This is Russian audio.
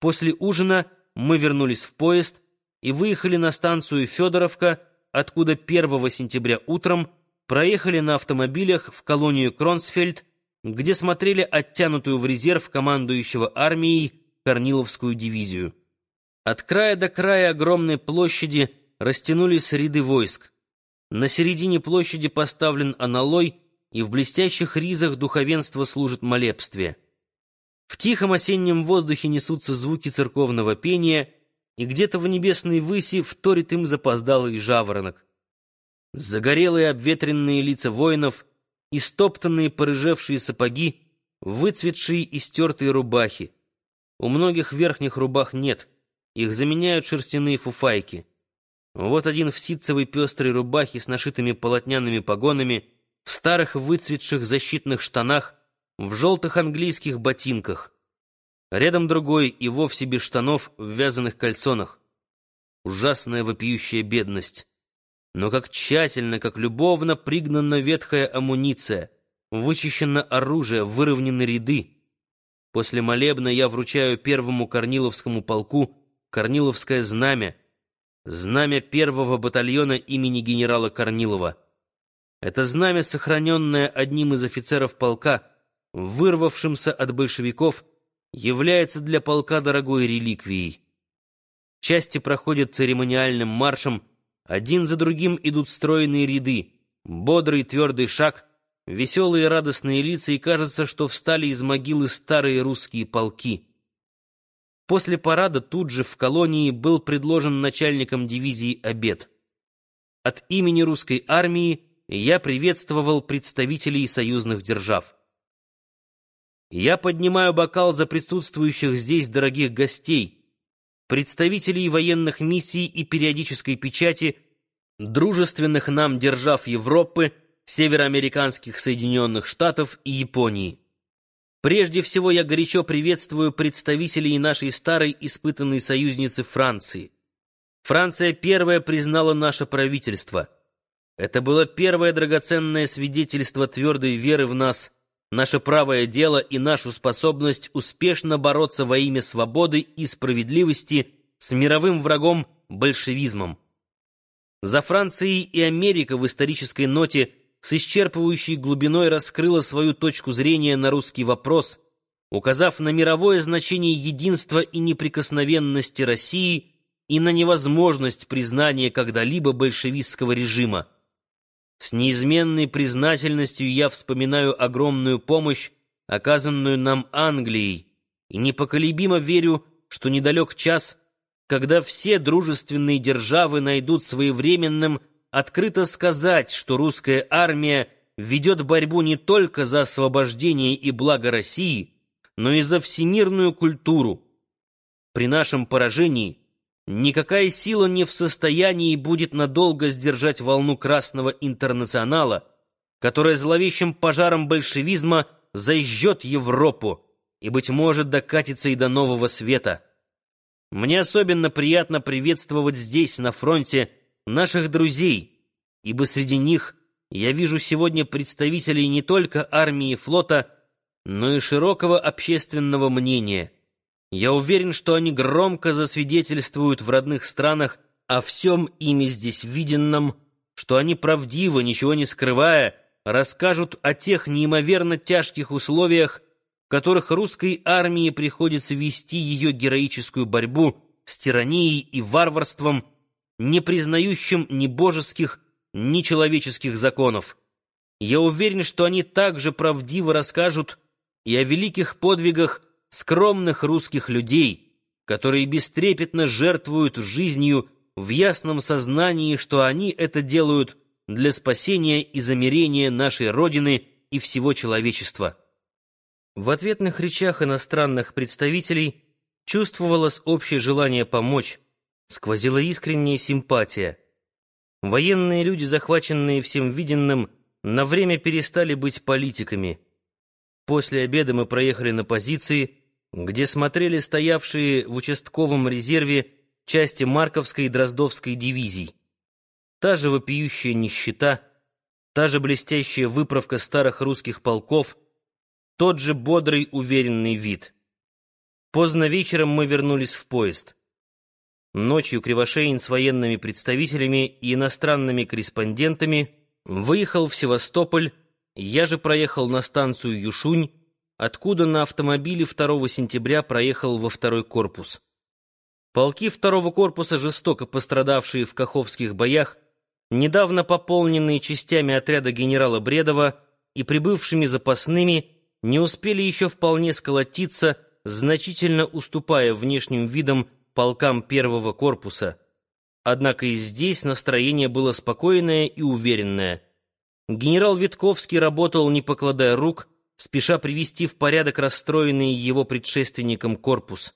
После ужина мы вернулись в поезд и выехали на станцию Федоровка, откуда 1 сентября утром проехали на автомобилях в колонию Кронсфельд, где смотрели оттянутую в резерв командующего армией Корниловскую дивизию. От края до края огромной площади растянулись ряды войск. На середине площади поставлен аналой, и в блестящих ризах духовенство служит молебствие. В тихом осеннем воздухе несутся звуки церковного пения, и где-то в небесной выси вторит им запоздалый жаворонок. Загорелые обветренные лица воинов, истоптанные порыжевшие сапоги, выцветшие и стертые рубахи. У многих верхних рубах нет, их заменяют шерстяные фуфайки. Вот один в ситцевой пестрой рубахе с нашитыми полотняными погонами, в старых выцветших защитных штанах, в желтых английских ботинках. Рядом другой и вовсе без штанов в вязаных кальсонах. Ужасная вопиющая бедность. Но как тщательно, как любовно пригнана ветхая амуниция, вычищено оружие, выровнены ряды. После молебна я вручаю первому Корниловскому полку Корниловское знамя, знамя первого батальона имени генерала Корнилова. Это знамя, сохраненное одним из офицеров полка, вырвавшимся от большевиков, является для полка дорогой реликвией. Части проходят церемониальным маршем, один за другим идут стройные ряды, бодрый твердый шаг, веселые радостные лица, и кажется, что встали из могилы старые русские полки. После парада тут же в колонии был предложен начальником дивизии обед. От имени русской армии я приветствовал представителей союзных держав. Я поднимаю бокал за присутствующих здесь дорогих гостей, представителей военных миссий и периодической печати, дружественных нам держав Европы, североамериканских Соединенных Штатов и Японии. Прежде всего я горячо приветствую представителей нашей старой испытанной союзницы Франции. Франция первая признала наше правительство. Это было первое драгоценное свидетельство твердой веры в нас, наше правое дело и нашу способность успешно бороться во имя свободы и справедливости с мировым врагом большевизмом. За Францией и Америка в исторической ноте – с исчерпывающей глубиной раскрыла свою точку зрения на русский вопрос, указав на мировое значение единства и неприкосновенности России и на невозможность признания когда-либо большевистского режима. С неизменной признательностью я вспоминаю огромную помощь, оказанную нам Англией, и непоколебимо верю, что недалек час, когда все дружественные державы найдут своевременным открыто сказать, что русская армия ведет борьбу не только за освобождение и благо России, но и за всемирную культуру. При нашем поражении никакая сила не в состоянии будет надолго сдержать волну Красного Интернационала, которая зловещим пожаром большевизма зажжет Европу и, быть может, докатится и до нового света. Мне особенно приятно приветствовать здесь, на фронте, наших друзей, ибо среди них я вижу сегодня представителей не только армии и флота, но и широкого общественного мнения. Я уверен, что они громко засвидетельствуют в родных странах о всем ими здесь виденном, что они правдиво, ничего не скрывая, расскажут о тех неимоверно тяжких условиях, в которых русской армии приходится вести ее героическую борьбу с тиранией и варварством, не признающим ни божеских, ни человеческих законов. Я уверен, что они также правдиво расскажут и о великих подвигах скромных русских людей, которые бестрепетно жертвуют жизнью в ясном сознании, что они это делают для спасения и замирения нашей Родины и всего человечества. В ответных речах иностранных представителей чувствовалось общее желание помочь, сквозила искренняя симпатия. Военные люди, захваченные всем виденным, на время перестали быть политиками. После обеда мы проехали на позиции, где смотрели стоявшие в участковом резерве части Марковской и Дроздовской дивизий. Та же вопиющая нищета, та же блестящая выправка старых русских полков, тот же бодрый уверенный вид — Поздно вечером мы вернулись в поезд. Ночью Кривошеин с военными представителями и иностранными корреспондентами выехал в Севастополь, я же проехал на станцию Юшунь, откуда на автомобиле 2 сентября проехал во второй корпус. Полки второго корпуса, жестоко пострадавшие в Каховских боях, недавно пополненные частями отряда генерала Бредова и прибывшими запасными, не успели еще вполне сколотиться, значительно уступая внешним видам полкам первого корпуса. Однако и здесь настроение было спокойное и уверенное. Генерал Витковский работал, не покладая рук, спеша привести в порядок расстроенный его предшественником корпус.